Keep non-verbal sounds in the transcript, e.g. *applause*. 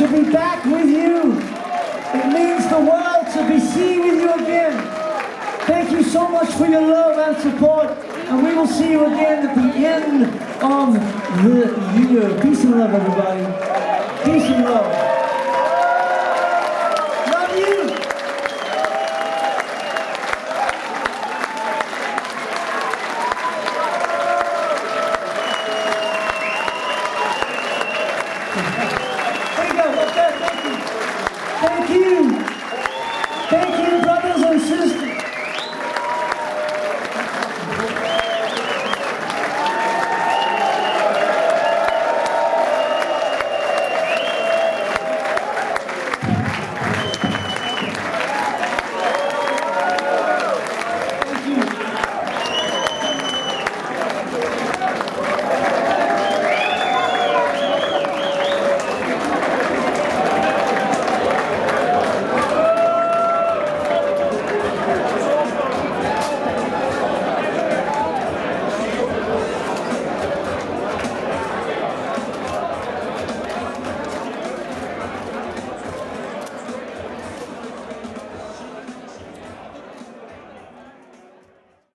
to be back with you. It means the world to be seen with you again. Thank you so much for your love and support. And we will see you again at the end of the year. Peace and love, everybody. Peace and love. Thank you. *laughs* Thank you.